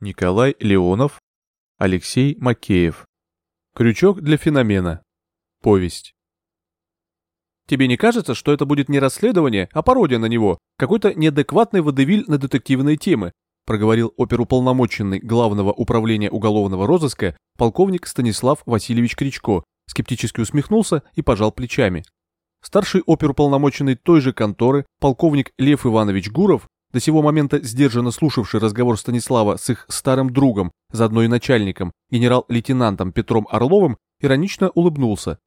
Николай Леонов, Алексей Макеев. Крючок для феномена. Повесть. Тебе не кажется, что это будет не расследование, а пародия на него, какой-то неадекватный водевиль на детективные темы, проговорил оперуполномоченный Главного управления уголовного розыска полковник Станислав Васильевич Кричко, скептически усмехнулся и пожал плечами. Старший оперуполномоченный той же конторы, полковник Лев Иванович Гуров, до сего момента сдержанно слушавший разговор Станислава с их старым другом, заодно и начальником, генерал-лейтенантом Петром Орловым, иронично улыбнулся.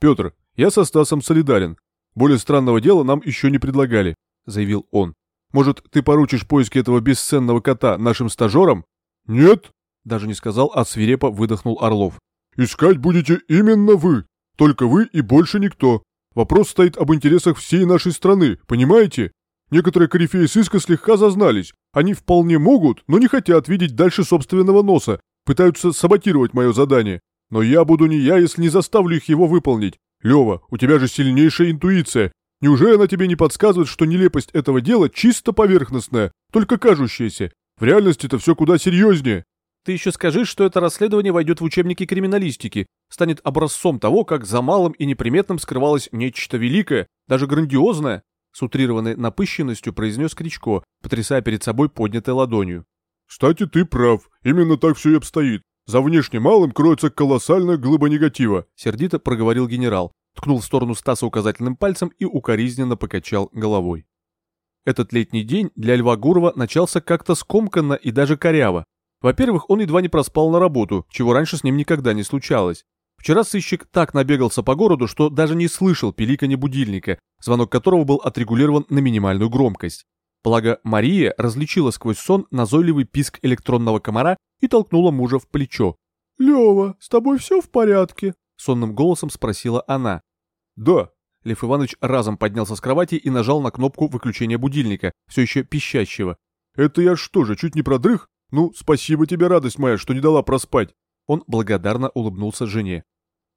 «Петр, я со Стасом солидарен. Более странного дела нам еще не предлагали», — заявил он. «Может, ты поручишь поиски этого бесценного кота нашим стажерам?» «Нет», — даже не сказал, а свирепо выдохнул Орлов. «Искать будете именно вы. Только вы и больше никто. Вопрос стоит об интересах всей нашей страны, понимаете? Некоторые корифеи сыска слегка зазнались. Они вполне могут, но не хотят видеть дальше собственного носа, пытаются саботировать мое задание. Но я буду не я, если не заставлю их его выполнить. Лева, у тебя же сильнейшая интуиция. Неужели она тебе не подсказывает, что нелепость этого дела чисто поверхностная, только кажущаяся? В реальности это все куда серьезнее. Ты еще скажи, что это расследование войдет в учебники криминалистики, станет образцом того, как за малым и неприметным скрывалось нечто великое, даже грандиозное, с утрированной напыщенностью произнес Кричко, потрясая перед собой поднятой ладонью. «Кстати, ты прав. Именно так все и обстоит. За внешне малым кроется колоссальная глыба негатива», — сердито проговорил генерал, ткнул в сторону Стаса указательным пальцем и укоризненно покачал головой. Этот летний день для Льва Гурова начался как-то скомканно и даже коряво. Во-первых, он едва не проспал на работу, чего раньше с ним никогда не случалось. Вчера сыщик так набегался по городу, что даже не слышал пиликанье будильника, звонок которого был отрегулирован на минимальную громкость. Благо, Мария различила сквозь сон назойливый писк электронного комара и толкнула мужа в плечо. «Лёва, с тобой все в порядке?» — сонным голосом спросила она. «Да». Лев Иванович разом поднялся с кровати и нажал на кнопку выключения будильника, все еще пищащего. «Это я что же, чуть не продрых? Ну, спасибо тебе, радость моя, что не дала проспать». Он благодарно улыбнулся жене.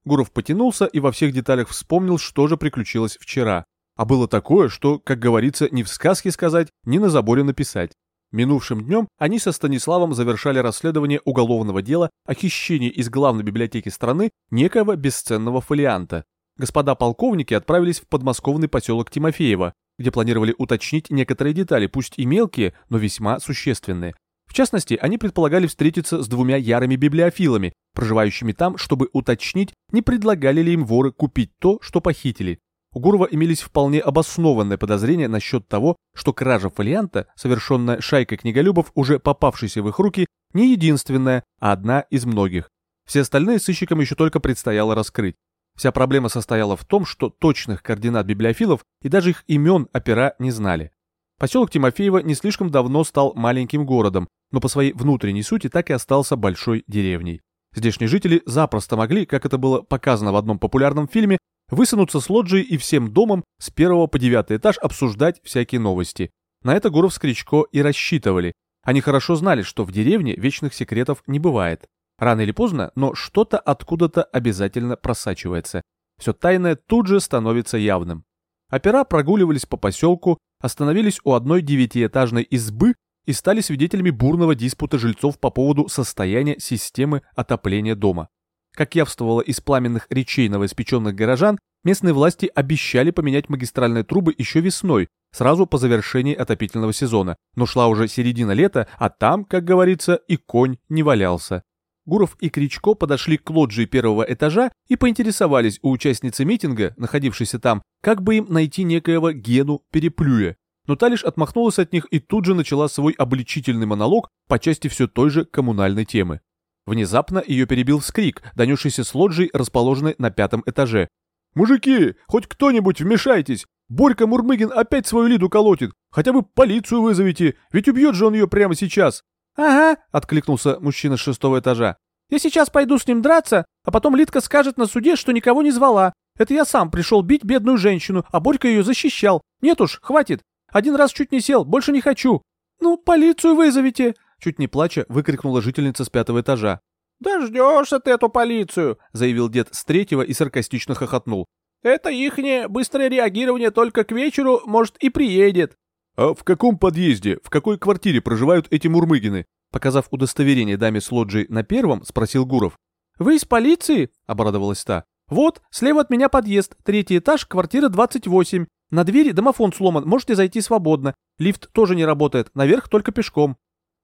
Гуров потянулся и во всех деталях вспомнил, что же приключилось вчера. А было такое, что, как говорится, ни в сказке сказать, ни на заборе написать. Минувшим днем они со Станиславом завершали расследование уголовного дела о хищении из главной библиотеки страны некоего бесценного фолианта. Господа полковники отправились в подмосковный поселок Тимофеево, где планировали уточнить некоторые детали, пусть и мелкие, но весьма существенные. В частности, они предполагали встретиться с двумя ярыми библиофилами, проживающими там, чтобы уточнить, не предлагали ли им воры купить то, что похитили. У Гурова имелись вполне обоснованные подозрения насчет того, что кража фолианта, совершенная шайкой книголюбов, уже попавшейся в их руки, не единственная, а одна из многих. Все остальные сыщикам еще только предстояло раскрыть. Вся проблема состояла в том, что точных координат библиофилов и даже их имен опера не знали. Поселок Тимофеево не слишком давно стал маленьким городом, но по своей внутренней сути так и остался большой деревней. Здешние жители запросто могли, как это было показано в одном популярном фильме, высунуться с лоджии и всем домом с первого по девятый этаж обсуждать всякие новости. На это Гуров с Кричко и рассчитывали. Они хорошо знали, что в деревне вечных секретов не бывает. Рано или поздно, но что-то откуда-то обязательно просачивается. Все тайное тут же становится явным. Опера прогуливались по поселку, остановились у одной девятиэтажной избы и стали свидетелями бурного диспута жильцов по поводу состояния системы отопления дома. Как явствовало из пламенных речей новоиспеченных горожан, местные власти обещали поменять магистральные трубы еще весной, сразу по завершении отопительного сезона, но шла уже середина лета, а там, как говорится, и конь не валялся. Гуров и Кричко подошли к лоджии первого этажа и поинтересовались у участницы митинга, находившейся там, как бы им найти некоего Гену Переплюя но та лишь отмахнулась от них и тут же начала свой обличительный монолог по части все той же коммунальной темы. Внезапно ее перебил вскрик, донесшийся с лоджии, расположенной на пятом этаже. «Мужики, хоть кто-нибудь вмешайтесь! Борька Мурмыгин опять свою Лиду колотит! Хотя бы полицию вызовите, ведь убьет же он ее прямо сейчас!» «Ага», — откликнулся мужчина с шестого этажа. «Я сейчас пойду с ним драться, а потом Лидка скажет на суде, что никого не звала. Это я сам пришел бить бедную женщину, а Борька ее защищал. Нет уж, хватит. Один раз чуть не сел, больше не хочу. Ну, полицию вызовите!» Чуть не плача, выкрикнула жительница с пятого этажа. «Дождешься ты эту полицию!» — заявил дед с третьего и саркастично хохотнул. «Это ихнее быстрое реагирование только к вечеру, может, и приедет». «А в каком подъезде, в какой квартире проживают эти Мурмыгины?» Показав удостоверение даме с лоджией на первом, спросил Гуров. «Вы из полиции?» — обрадовалась та. «Вот, слева от меня подъезд, третий этаж, квартира 28. На двери домофон сломан, можете зайти свободно. Лифт тоже не работает, наверх только пешком».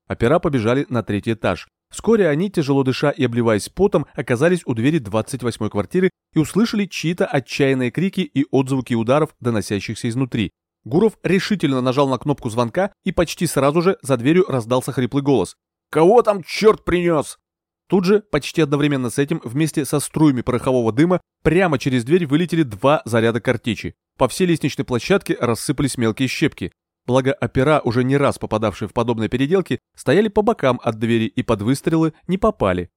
Опера побежали на третий этаж. Вскоре они, тяжело дыша и обливаясь потом, оказались у двери 28-й квартиры и услышали чьи-то отчаянные крики и отзвуки ударов, доносящихся изнутри. Гуров решительно нажал на кнопку звонка, и почти сразу же за дверью раздался хриплый голос. «Кого там черт принес?» Тут же, почти одновременно с этим, вместе со струями порохового дыма, прямо через дверь вылетели два заряда картечи. По всей лестничной площадке рассыпались мелкие щепки. Благо, опера, уже не раз попадавшие в подобные переделки, стояли по бокам от двери и под выстрелы не попали.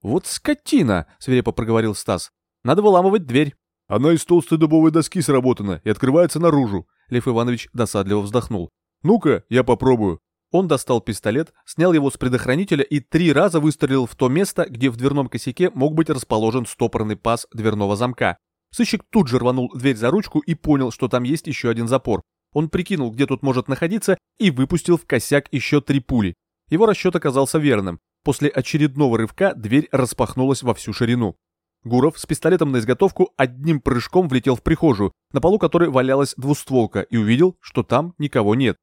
«Вот скотина!» — свирепо проговорил Стас. «Надо выламывать дверь». «Она из толстой дубовой доски сработана и открывается наружу», Лев Иванович досадливо вздохнул. «Ну-ка, я попробую». Он достал пистолет, снял его с предохранителя и три раза выстрелил в то место, где в дверном косяке мог быть расположен стопорный паз дверного замка. Сыщик тут же рванул дверь за ручку и понял, что там есть еще один запор. Он прикинул, где тут может находиться, и выпустил в косяк еще три пули. Его расчет оказался верным. После очередного рывка дверь распахнулась во всю ширину. Гуров с пистолетом на изготовку одним прыжком влетел в прихожую, на полу которой валялась двустволка, и увидел, что там никого нет.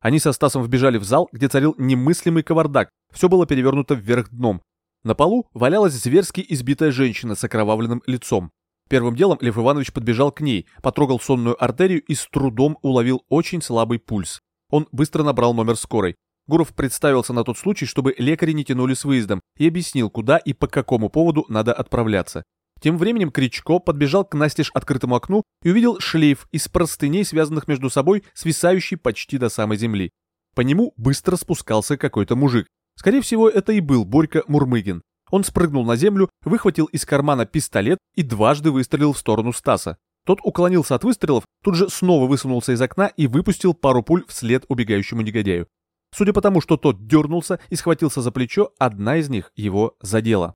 Они со Стасом вбежали в зал, где царил немыслимый кавардак, все было перевернуто вверх дном. На полу валялась зверски избитая женщина с окровавленным лицом. Первым делом Лев Иванович подбежал к ней, потрогал сонную артерию и с трудом уловил очень слабый пульс. Он быстро набрал номер скорой. Гуров представился на тот случай, чтобы лекари не тянули с выездом, и объяснил, куда и по какому поводу надо отправляться. Тем временем Кричко подбежал к настежь открытому окну и увидел шлейф из простыней, связанных между собой, свисающий почти до самой земли. По нему быстро спускался какой-то мужик. Скорее всего, это и был Борька Мурмыгин. Он спрыгнул на землю, выхватил из кармана пистолет и дважды выстрелил в сторону Стаса. Тот уклонился от выстрелов, тут же снова высунулся из окна и выпустил пару пуль вслед убегающему негодяю. Судя по тому, что тот дернулся и схватился за плечо, одна из них его задела.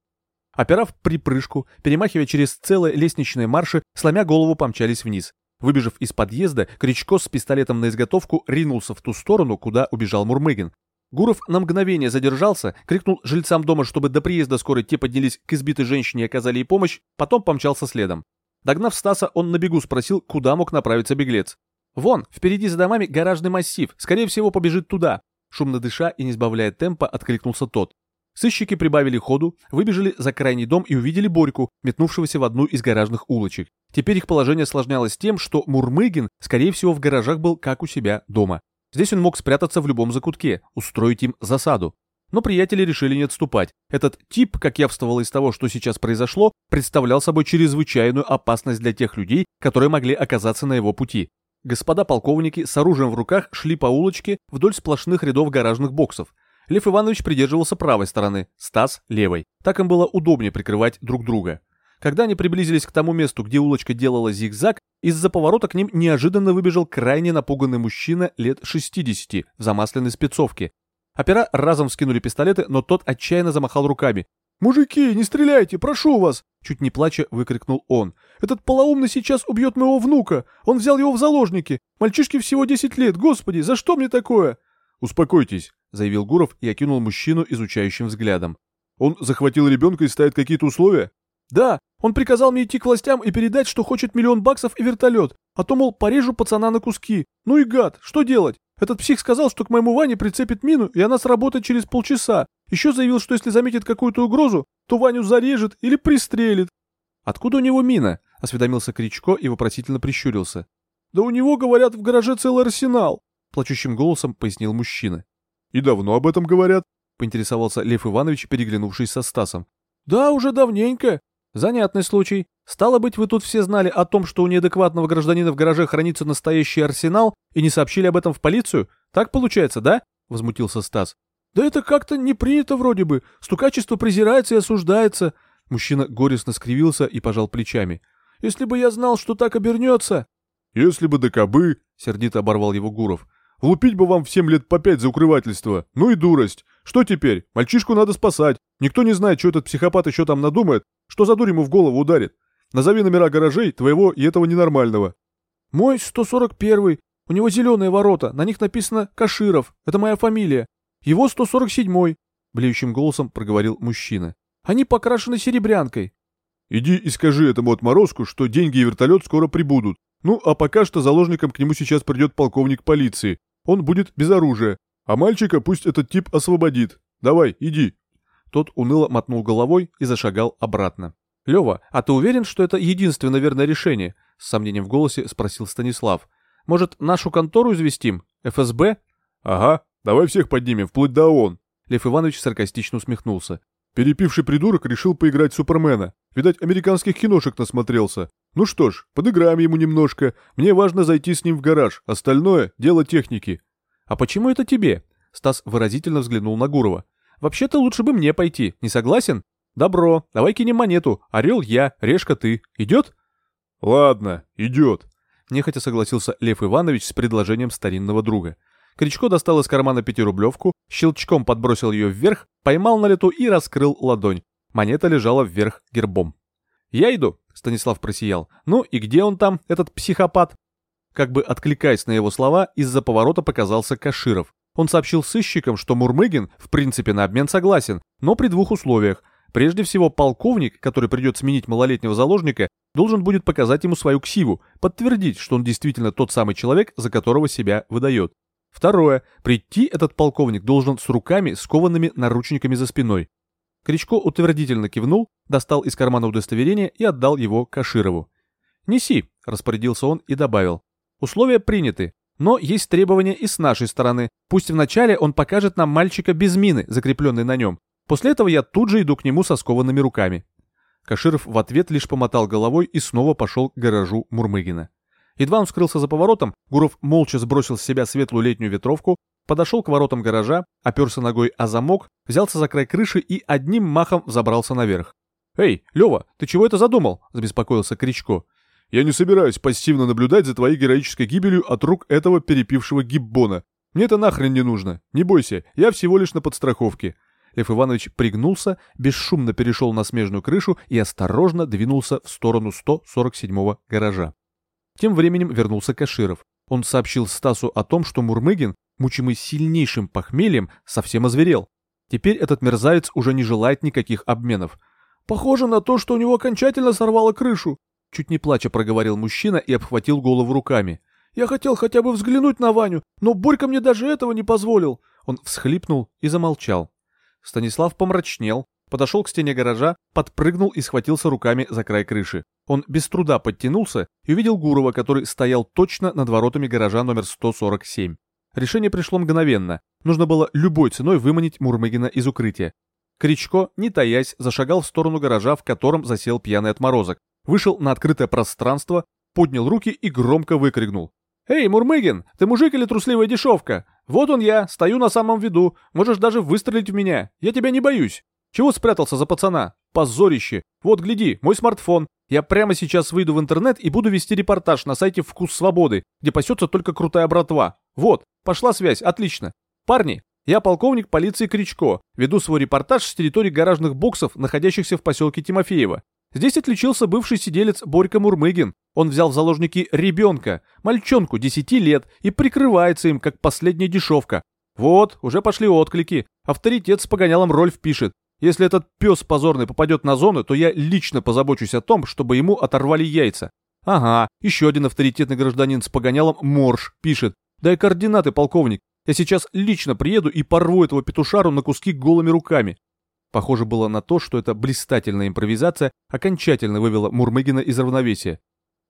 Опирав припрыжку, перемахивая через целые лестничные марши, сломя голову помчались вниз. Выбежав из подъезда, Кричко с пистолетом на изготовку ринулся в ту сторону, куда убежал Мурмыгин. Гуров на мгновение задержался, крикнул жильцам дома, чтобы до приезда скорой те поднялись к избитой женщине и оказали ей помощь, потом помчался следом. Догнав Стаса, он на бегу спросил, куда мог направиться беглец. «Вон, впереди за домами гаражный массив, скорее всего побежит туда. Шумно дыша и не сбавляя темпа, откликнулся тот. Сыщики прибавили ходу, выбежали за крайний дом и увидели Борьку, метнувшегося в одну из гаражных улочек. Теперь их положение осложнялось тем, что Мурмыгин, скорее всего, в гаражах был как у себя дома. Здесь он мог спрятаться в любом закутке, устроить им засаду. Но приятели решили не отступать. Этот тип, как явствовало из того, что сейчас произошло, представлял собой чрезвычайную опасность для тех людей, которые могли оказаться на его пути. Господа полковники с оружием в руках шли по улочке вдоль сплошных рядов гаражных боксов. Лев Иванович придерживался правой стороны, Стас – левой. Так им было удобнее прикрывать друг друга. Когда они приблизились к тому месту, где улочка делала зигзаг, из-за поворота к ним неожиданно выбежал крайне напуганный мужчина лет 60 в замасленной спецовке. Опера разом вскинули пистолеты, но тот отчаянно замахал руками. «Мужики, не стреляйте, прошу вас!» Чуть не плача выкрикнул он. «Этот полоумный сейчас убьет моего внука! Он взял его в заложники! Мальчишке всего 10 лет! Господи, за что мне такое?» «Успокойтесь», — заявил Гуров и окинул мужчину изучающим взглядом. «Он захватил ребенка и ставит какие-то условия?» «Да, он приказал мне идти к властям и передать, что хочет миллион баксов и вертолет, а то, мол, порежу пацана на куски. Ну и гад, что делать? Этот псих сказал, что к моему Ване прицепит мину, и она сработает через полчаса. Еще заявил, что если заметит какую-то угрозу, то Ваню зарежет или пристрелит. «Откуда у него мина?» — осведомился Кричко и вопросительно прищурился. «Да у него, говорят, в гараже целый арсенал», — плачущим голосом пояснил мужчина. «И давно об этом говорят?» — поинтересовался Лев Иванович, переглянувшись со Стасом. «Да, уже давненько». «Занятный случай. Стало быть, вы тут все знали о том, что у неадекватного гражданина в гараже хранится настоящий арсенал, и не сообщили об этом в полицию? Так получается, да?» — возмутился Стас. «Да это как-то не принято вроде бы. Стукачество презирается и осуждается». Мужчина горестно скривился и пожал плечами. «Если бы я знал, что так обернется...» «Если бы да кобы...» — сердито оборвал его Гуров. «Влупить бы вам в семь лет по пять за укрывательство. Ну и дурость. Что теперь? Мальчишку надо спасать. Никто не знает, что этот психопат еще там надумает. Что за дурь ему в голову ударит. Назови номера гаражей твоего и этого ненормального». «Мой 141-й. У него зеленые ворота. На них написано Каширов. Это моя фамилия. Его 147-й. блеющим голосом проговорил мужчина. «Они покрашены серебрянкой». «Иди и скажи этому отморозку, что деньги и вертолет скоро прибудут. Ну, а пока что заложником к нему сейчас придет полковник полиции. Он будет без оружия. А мальчика пусть этот тип освободит. Давай, иди». Тот уныло мотнул головой и зашагал обратно. «Лёва, а ты уверен, что это единственное верное решение?» С сомнением в голосе спросил Станислав. «Может, нашу контору известим? ФСБ?» «Ага, давай всех поднимем, вплоть до ООН». Лев Иванович саркастично усмехнулся. Перепивший придурок решил поиграть Супермена. Видать, американских киношек насмотрелся. Ну что ж, подыграем ему немножко. Мне важно зайти с ним в гараж. Остальное — дело техники. А почему это тебе? Стас выразительно взглянул на Гурова. Вообще-то лучше бы мне пойти, не согласен? Добро, давай кинем монету. Орел я, решка ты. Идет? Ладно, идет. Нехотя согласился Лев Иванович с предложением старинного друга. Кричко достал из кармана пятирублевку, щелчком подбросил ее вверх, поймал на лету и раскрыл ладонь. Монета лежала вверх гербом. «Я иду», — Станислав просиял. «Ну и где он там, этот психопат?» Как бы откликаясь на его слова, из-за поворота показался Каширов. Он сообщил сыщикам, что Мурмыгин в принципе на обмен согласен, но при двух условиях. Прежде всего, полковник, который придет сменить малолетнего заложника, должен будет показать ему свою ксиву, подтвердить, что он действительно тот самый человек, за которого себя выдает. Второе. Прийти этот полковник должен с руками, скованными наручниками за спиной. Кричко утвердительно кивнул, достал из кармана удостоверение и отдал его Каширову. «Неси», — распорядился он и добавил. «Условия приняты, но есть требования и с нашей стороны. Пусть вначале он покажет нам мальчика без мины, закрепленной на нем. После этого я тут же иду к нему со скованными руками». Каширов в ответ лишь помотал головой и снова пошел к гаражу Мурмыгина. Едва он скрылся за поворотом, Гуров молча сбросил с себя светлую летнюю ветровку, подошел к воротам гаража, оперся ногой о замок, взялся за край крыши и одним махом забрался наверх. «Эй, Лева, ты чего это задумал?» – забеспокоился Кричко. «Я не собираюсь пассивно наблюдать за твоей героической гибелью от рук этого перепившего гиббона. Мне это нахрен не нужно. Не бойся, я всего лишь на подстраховке». Лев Иванович пригнулся, бесшумно перешел на смежную крышу и осторожно двинулся в сторону 147-го гаража. Тем временем вернулся Каширов. Он сообщил Стасу о том, что Мурмыгин, мучимый сильнейшим похмельем, совсем озверел. Теперь этот мерзавец уже не желает никаких обменов. «Похоже на то, что у него окончательно сорвало крышу», чуть не плача проговорил мужчина и обхватил голову руками. «Я хотел хотя бы взглянуть на Ваню, но Борька мне даже этого не позволил». Он всхлипнул и замолчал. Станислав помрачнел, подошел к стене гаража, подпрыгнул и схватился руками за край крыши. Он без труда подтянулся и увидел Гурова, который стоял точно над воротами гаража номер 147. Решение пришло мгновенно. Нужно было любой ценой выманить Мурмыгина из укрытия. Кричко, не таясь, зашагал в сторону гаража, в котором засел пьяный отморозок. Вышел на открытое пространство, поднял руки и громко выкрикнул. «Эй, Мурмыгин, ты мужик или трусливая дешевка? Вот он я, стою на самом виду, можешь даже выстрелить в меня, я тебя не боюсь. Чего спрятался за пацана? Позорище. Вот, гляди, мой смартфон. Я прямо сейчас выйду в интернет и буду вести репортаж на сайте «Вкус свободы», где пасется только крутая братва. Вот, пошла связь, отлично. Парни, я полковник полиции Кричко. Веду свой репортаж с территории гаражных боксов, находящихся в поселке Тимофеево. Здесь отличился бывший сиделец Борька Мурмыгин. Он взял в заложники ребенка, мальчонку 10 лет, и прикрывается им, как последняя дешевка. Вот, уже пошли отклики. Авторитет с погонялом Рольф пишет. Если этот пес позорный попадет на зону, то я лично позабочусь о том, чтобы ему оторвали яйца. Ага, еще один авторитетный гражданин с погонялом Морж пишет. Дай координаты, полковник. Я сейчас лично приеду и порву этого петушару на куски голыми руками. Похоже было на то, что эта блистательная импровизация окончательно вывела Мурмыгина из равновесия.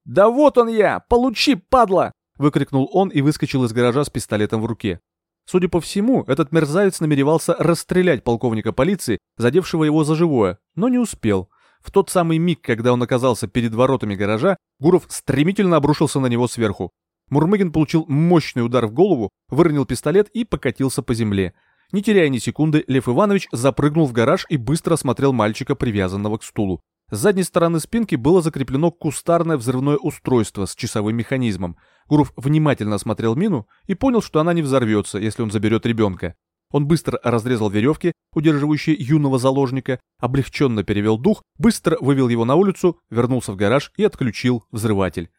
«Да вот он я! Получи, падла!» выкрикнул он и выскочил из гаража с пистолетом в руке. Судя по всему, этот мерзавец намеревался расстрелять полковника полиции, задевшего его за живое, но не успел. В тот самый миг, когда он оказался перед воротами гаража, Гуров стремительно обрушился на него сверху. Мурмыгин получил мощный удар в голову, выронил пистолет и покатился по земле. Не теряя ни секунды, Лев Иванович запрыгнул в гараж и быстро осмотрел мальчика, привязанного к стулу. С задней стороны спинки было закреплено кустарное взрывное устройство с часовым механизмом. Гуров внимательно осмотрел мину и понял, что она не взорвется, если он заберет ребенка. Он быстро разрезал веревки, удерживающие юного заложника, облегченно перевел дух, быстро вывел его на улицу, вернулся в гараж и отключил взрыватель.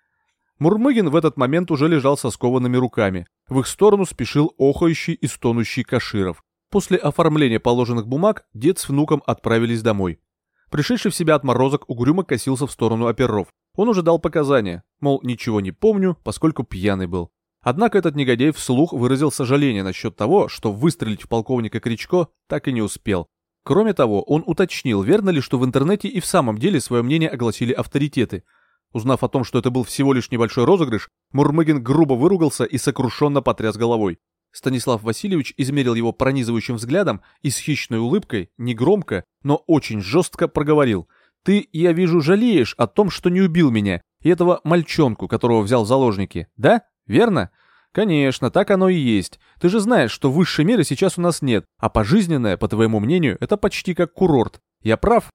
Мурмыгин в этот момент уже лежал со скованными руками. В их сторону спешил охающий и стонущий Каширов. После оформления положенных бумаг дед с внуком отправились домой. Пришедший в себя отморозок угрюмо косился в сторону оперов. Он уже дал показания, мол, ничего не помню, поскольку пьяный был. Однако этот негодяй вслух выразил сожаление насчет того, что выстрелить в полковника Кричко так и не успел. Кроме того, он уточнил, верно ли, что в интернете и в самом деле свое мнение огласили авторитеты. Узнав о том, что это был всего лишь небольшой розыгрыш, Мурмыгин грубо выругался и сокрушенно потряс головой. Станислав Васильевич измерил его пронизывающим взглядом и с хищной улыбкой, негромко, но очень жестко проговорил. «Ты, я вижу, жалеешь о том, что не убил меня, и этого мальчонку, которого взял в заложники, да? Верно?» «Конечно, так оно и есть. Ты же знаешь, что высшей меры сейчас у нас нет, а пожизненное, по твоему мнению, это почти как курорт. Я прав?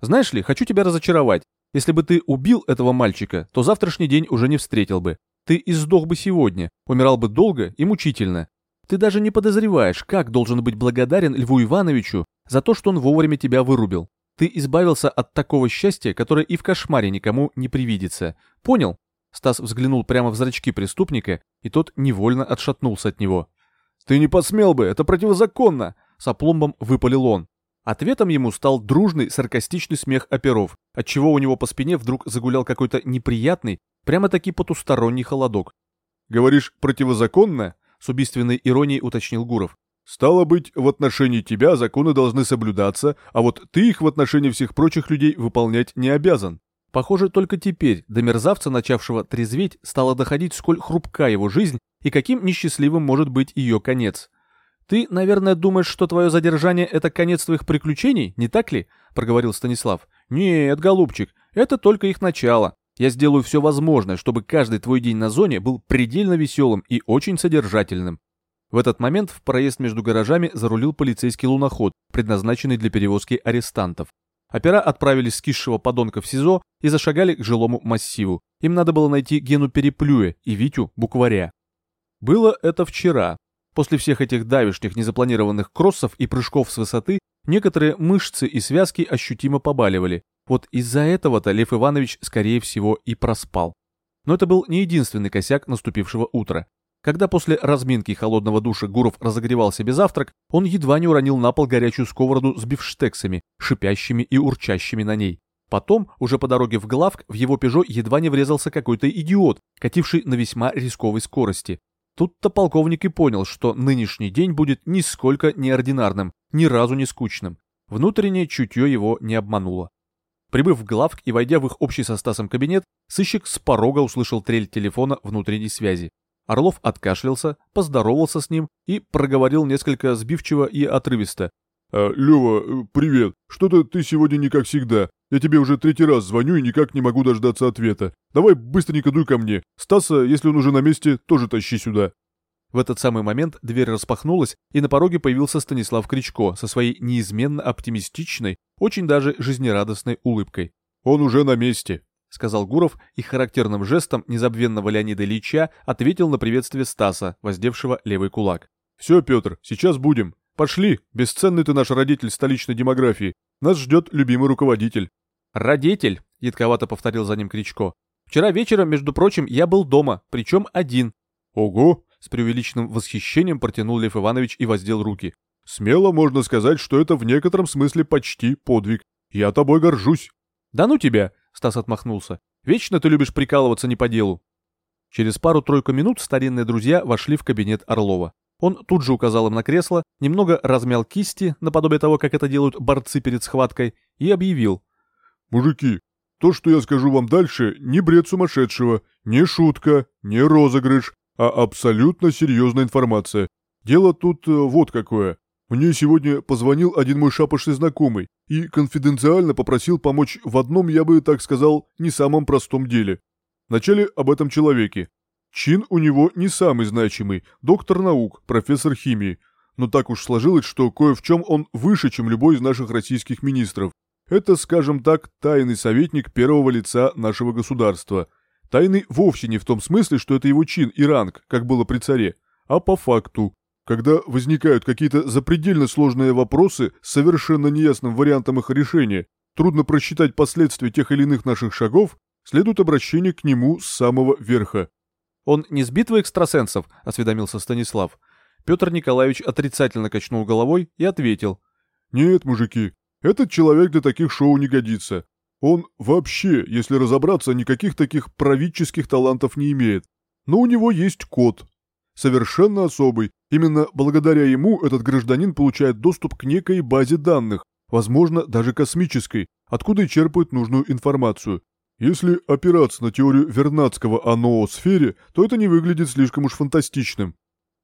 Знаешь ли, хочу тебя разочаровать. Если бы ты убил этого мальчика, то завтрашний день уже не встретил бы. Ты и сдох бы сегодня, умирал бы долго и мучительно. Ты даже не подозреваешь, как должен быть благодарен Льву Ивановичу за то, что он вовремя тебя вырубил. Ты избавился от такого счастья, которое и в кошмаре никому не привидится. Понял? Стас взглянул прямо в зрачки преступника, и тот невольно отшатнулся от него. «Ты не посмел бы, это противозаконно!» — с опломбом выпалил он. Ответом ему стал дружный, саркастичный смех оперов, отчего у него по спине вдруг загулял какой-то неприятный, прямо-таки потусторонний холодок. «Говоришь, противозаконно?» с убийственной иронией уточнил Гуров. «Стало быть, в отношении тебя законы должны соблюдаться, а вот ты их в отношении всех прочих людей выполнять не обязан». Похоже, только теперь до мерзавца, начавшего трезветь, стало доходить, сколь хрупка его жизнь и каким несчастливым может быть ее конец. «Ты, наверное, думаешь, что твое задержание — это конец твоих приключений, не так ли?» — проговорил Станислав. «Нет, голубчик, это только их начало. Я сделаю все возможное, чтобы каждый твой день на зоне был предельно веселым и очень содержательным. В этот момент в проезд между гаражами зарулил полицейский луноход, предназначенный для перевозки арестантов. Опера отправились с кисшего подонка в СИЗО и зашагали к жилому массиву. Им надо было найти Гену Переплюя и Витю Букваря. Было это вчера. После всех этих давишних незапланированных кроссов и прыжков с высоты некоторые мышцы и связки ощутимо побаливали, вот из-за этого-то Лев Иванович, скорее всего, и проспал. Но это был не единственный косяк наступившего утра. Когда после разминки холодного душа Гуров разогревал себе завтрак, он едва не уронил на пол горячую сковороду с бифштексами, шипящими и урчащими на ней. Потом, уже по дороге в Главк, в его «Пежо» едва не врезался какой-то идиот, кативший на весьма рисковой скорости. Тут-то полковник и понял, что нынешний день будет нисколько неординарным, ни разу не скучным. Внутреннее чутье его не обмануло. Прибыв в главк и войдя в их общий со Стасом кабинет, сыщик с порога услышал трель телефона внутренней связи. Орлов откашлялся, поздоровался с ним и проговорил несколько сбивчиво и отрывисто. «А, «Лёва, э, привет. Что-то ты сегодня не как всегда. Я тебе уже третий раз звоню и никак не могу дождаться ответа. Давай быстренько дуй ко мне. Стаса, если он уже на месте, тоже тащи сюда». В этот самый момент дверь распахнулась, и на пороге появился Станислав Кричко со своей неизменно оптимистичной, очень даже жизнерадостной улыбкой. «Он уже на месте», — сказал Гуров и характерным жестом незабвенного Леонида Ильича ответил на приветствие Стаса, воздевшего левый кулак. «Все, Петр, сейчас будем. Пошли, бесценный ты наш родитель столичной демографии. Нас ждет любимый руководитель». «Родитель», — едковато повторил за ним Кричко. «Вчера вечером, между прочим, я был дома, причем один». «Ого!» С преувеличенным восхищением протянул Лев Иванович и воздел руки. «Смело можно сказать, что это в некотором смысле почти подвиг. Я тобой горжусь». «Да ну тебя!» — Стас отмахнулся. «Вечно ты любишь прикалываться не по делу». Через пару-тройку минут старинные друзья вошли в кабинет Орлова. Он тут же указал им на кресло, немного размял кисти, наподобие того, как это делают борцы перед схваткой, и объявил. «Мужики, то, что я скажу вам дальше, не бред сумасшедшего, не шутка, не розыгрыш, а абсолютно серьезная информация. Дело тут э, вот какое. Мне сегодня позвонил один мой шапошный знакомый и конфиденциально попросил помочь в одном, я бы так сказал, не самом простом деле. Вначале об этом человеке. Чин у него не самый значимый, доктор наук, профессор химии. Но так уж сложилось, что кое в чем он выше, чем любой из наших российских министров. Это, скажем так, тайный советник первого лица нашего государства – Тайный вовсе не в том смысле, что это его чин и ранг, как было при царе, а по факту. Когда возникают какие-то запредельно сложные вопросы с совершенно неясным вариантом их решения, трудно просчитать последствия тех или иных наших шагов, следует обращение к нему с самого верха. «Он не с битвы экстрасенсов?» – осведомился Станислав. Петр Николаевич отрицательно качнул головой и ответил. «Нет, мужики, этот человек для таких шоу не годится. Он вообще, если разобраться, никаких таких правительских талантов не имеет. Но у него есть код. Совершенно особый. Именно благодаря ему этот гражданин получает доступ к некой базе данных, возможно, даже космической, откуда и черпает нужную информацию. Если опираться на теорию Вернадского о ноосфере, то это не выглядит слишком уж фантастичным.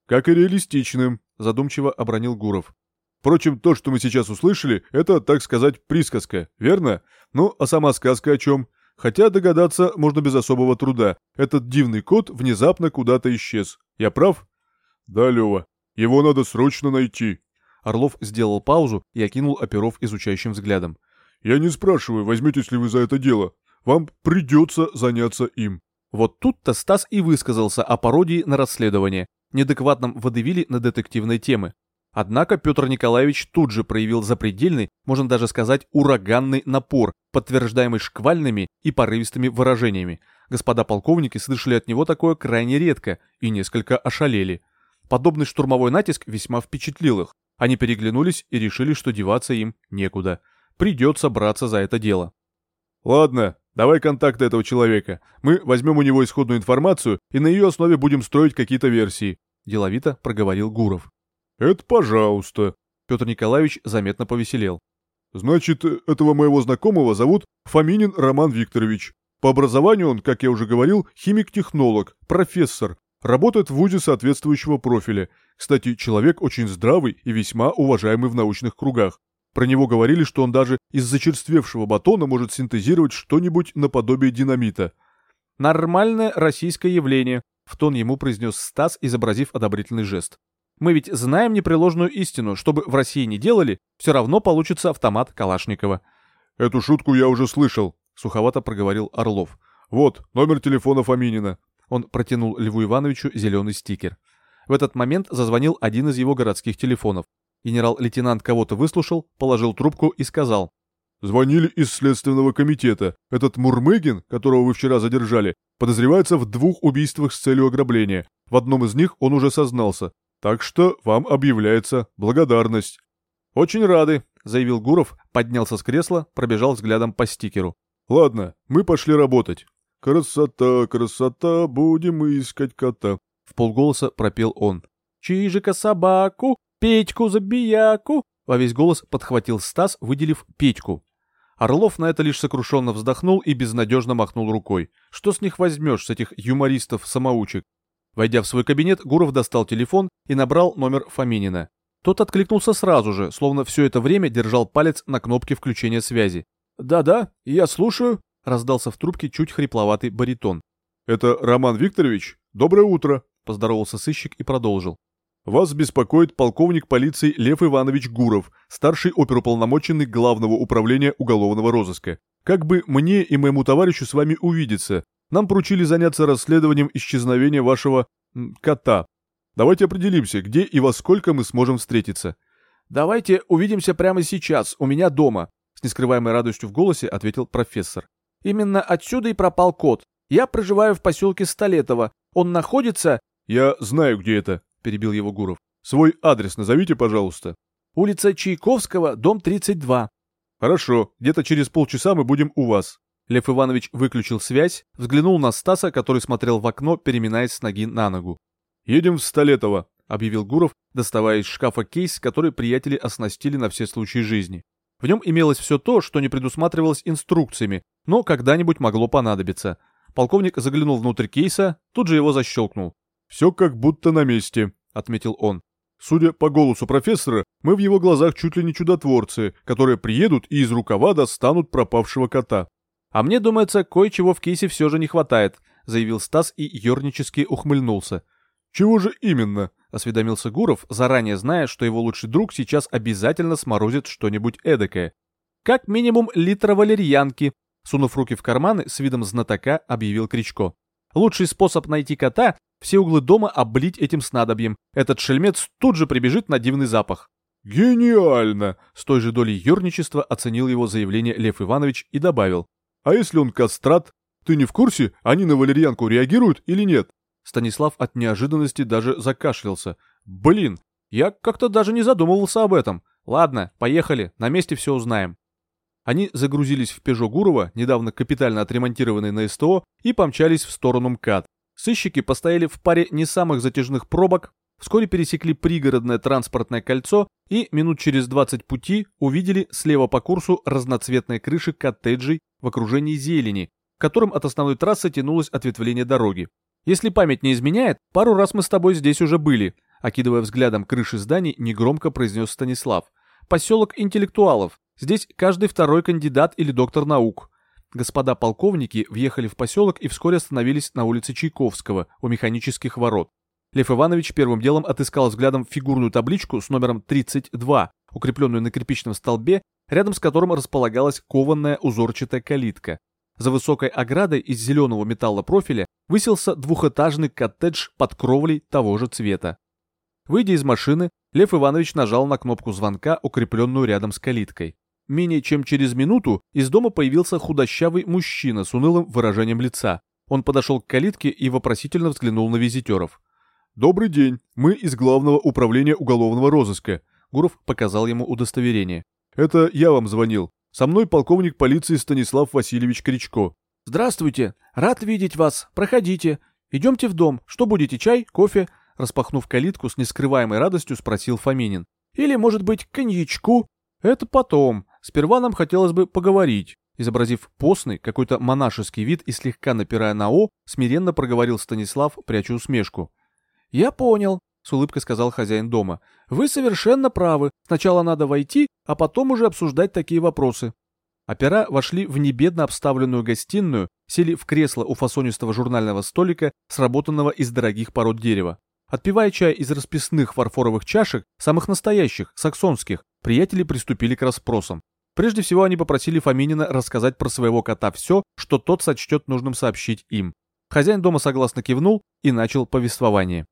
Как и реалистичным, задумчиво обронил Гуров. Впрочем, то, что мы сейчас услышали, это, так сказать, присказка, верно? Ну, а сама сказка о чем? Хотя догадаться можно без особого труда. Этот дивный кот внезапно куда-то исчез. Я прав? Да, Лева. Его надо срочно найти. Орлов сделал паузу и окинул оперов изучающим взглядом. Я не спрашиваю, возьметесь ли вы за это дело. Вам придется заняться им. Вот тут-то Стас и высказался о пародии на расследование, неадекватном водевиле на детективной темы. Однако Петр Николаевич тут же проявил запредельный, можно даже сказать, ураганный напор, подтверждаемый шквальными и порывистыми выражениями. Господа полковники слышали от него такое крайне редко и несколько ошалели. Подобный штурмовой натиск весьма впечатлил их. Они переглянулись и решили, что деваться им некуда. Придется браться за это дело. «Ладно, давай контакты этого человека. Мы возьмем у него исходную информацию и на ее основе будем строить какие-то версии», – деловито проговорил Гуров. «Это пожалуйста». Петр Николаевич заметно повеселел. «Значит, этого моего знакомого зовут Фоминин Роман Викторович. По образованию он, как я уже говорил, химик-технолог, профессор, работает в ВУЗе соответствующего профиля. Кстати, человек очень здравый и весьма уважаемый в научных кругах. Про него говорили, что он даже из зачерствевшего батона может синтезировать что-нибудь наподобие динамита. «Нормальное российское явление», — в тон ему произнес Стас, изобразив одобрительный жест. Мы ведь знаем непреложную истину, чтобы в России не делали, все равно получится автомат Калашникова. Эту шутку я уже слышал, суховато проговорил Орлов. Вот, номер телефона Фоминина. Он протянул Льву Ивановичу зеленый стикер. В этот момент зазвонил один из его городских телефонов. Генерал-лейтенант кого-то выслушал, положил трубку и сказал. «Звонили из Следственного комитета. Этот Мурмыгин, которого вы вчера задержали, подозревается в двух убийствах с целью ограбления. В одном из них он уже сознался. Так что вам объявляется благодарность. Очень рады, заявил Гуров, поднялся с кресла, пробежал взглядом по стикеру. Ладно, мы пошли работать. Красота, красота, будем искать кота. В полголоса пропел он. Чижика собаку, Петьку забияку. Во весь голос подхватил Стас, выделив Петьку. Орлов на это лишь сокрушенно вздохнул и безнадежно махнул рукой. Что с них возьмешь, с этих юмористов-самоучек? Войдя в свой кабинет, Гуров достал телефон и набрал номер Фоминина. Тот откликнулся сразу же, словно все это время держал палец на кнопке включения связи. «Да-да, я слушаю», — раздался в трубке чуть хрипловатый баритон. «Это Роман Викторович? Доброе утро», — поздоровался сыщик и продолжил. «Вас беспокоит полковник полиции Лев Иванович Гуров, старший оперуполномоченный Главного управления уголовного розыска. Как бы мне и моему товарищу с вами увидеться, нам поручили заняться расследованием исчезновения вашего... кота. Давайте определимся, где и во сколько мы сможем встретиться». «Давайте увидимся прямо сейчас, у меня дома», — с нескрываемой радостью в голосе ответил профессор. «Именно отсюда и пропал кот. Я проживаю в поселке Столетово. Он находится...» «Я знаю, где это», — перебил его Гуров. «Свой адрес назовите, пожалуйста». «Улица Чайковского, дом 32». «Хорошо, где-то через полчаса мы будем у вас. Лев Иванович выключил связь, взглянул на Стаса, который смотрел в окно, переминаясь с ноги на ногу. «Едем в Столетово», — объявил Гуров, доставая из шкафа кейс, который приятели оснастили на все случаи жизни. В нем имелось все то, что не предусматривалось инструкциями, но когда-нибудь могло понадобиться. Полковник заглянул внутрь кейса, тут же его защелкнул. «Все как будто на месте», — отметил он. «Судя по голосу профессора, мы в его глазах чуть ли не чудотворцы, которые приедут и из рукава достанут пропавшего кота». «А мне думается, кое-чего в кейсе все же не хватает», — заявил Стас и ернически ухмыльнулся. «Чего же именно?» — осведомился Гуров, заранее зная, что его лучший друг сейчас обязательно сморозит что-нибудь эдакое. «Как минимум литра валерьянки», — сунув руки в карманы, с видом знатока объявил Кричко. «Лучший способ найти кота — все углы дома облить этим снадобьем. Этот шельмец тут же прибежит на дивный запах». «Гениально!» — с той же долей ерничества оценил его заявление Лев Иванович и добавил. А если он кастрат? Ты не в курсе, они на валерьянку реагируют или нет? Станислав от неожиданности даже закашлялся. Блин, я как-то даже не задумывался об этом. Ладно, поехали, на месте все узнаем. Они загрузились в Пежо Гурова, недавно капитально отремонтированный на СТО, и помчались в сторону МКАД. Сыщики постояли в паре не самых затяжных пробок, вскоре пересекли пригородное транспортное кольцо и минут через 20 пути увидели слева по курсу разноцветные крыши коттеджей в окружении зелени, которым от основной трассы тянулось ответвление дороги. Если память не изменяет, пару раз мы с тобой здесь уже были, окидывая взглядом крыши зданий, негромко произнес Станислав. Поселок интеллектуалов. Здесь каждый второй кандидат или доктор наук. Господа полковники въехали в поселок и вскоре остановились на улице Чайковского у механических ворот. Лев Иванович первым делом отыскал взглядом фигурную табличку с номером 32, укрепленную на кирпичном столбе, рядом с которым располагалась кованная узорчатая калитка. За высокой оградой из зеленого металла профиля высился двухэтажный коттедж под кровлей того же цвета. Выйдя из машины, Лев Иванович нажал на кнопку звонка, укрепленную рядом с калиткой. Менее чем через минуту из дома появился худощавый мужчина с унылым выражением лица. Он подошел к калитке и вопросительно взглянул на визитеров. «Добрый день, мы из Главного управления уголовного розыска», Гуров показал ему удостоверение. «Это я вам звонил. Со мной полковник полиции Станислав Васильевич Кричко». «Здравствуйте, рад видеть вас. Проходите. Идемте в дом. Что будете, чай, кофе?» Распахнув калитку, с нескрываемой радостью спросил Фоминин. «Или, может быть, коньячку?» «Это потом. Сперва нам хотелось бы поговорить». Изобразив постный, какой-то монашеский вид и слегка напирая на «о», смиренно проговорил Станислав, пряча усмешку. «Я понял», — с улыбкой сказал хозяин дома. «Вы совершенно правы. Сначала надо войти, а потом уже обсуждать такие вопросы». Опера вошли в небедно обставленную гостиную, сели в кресло у фасонистого журнального столика, сработанного из дорогих пород дерева. Отпивая чай из расписных фарфоровых чашек, самых настоящих, саксонских, приятели приступили к расспросам. Прежде всего они попросили Фоминина рассказать про своего кота все, что тот сочтет нужным сообщить им. Хозяин дома согласно кивнул и начал повествование.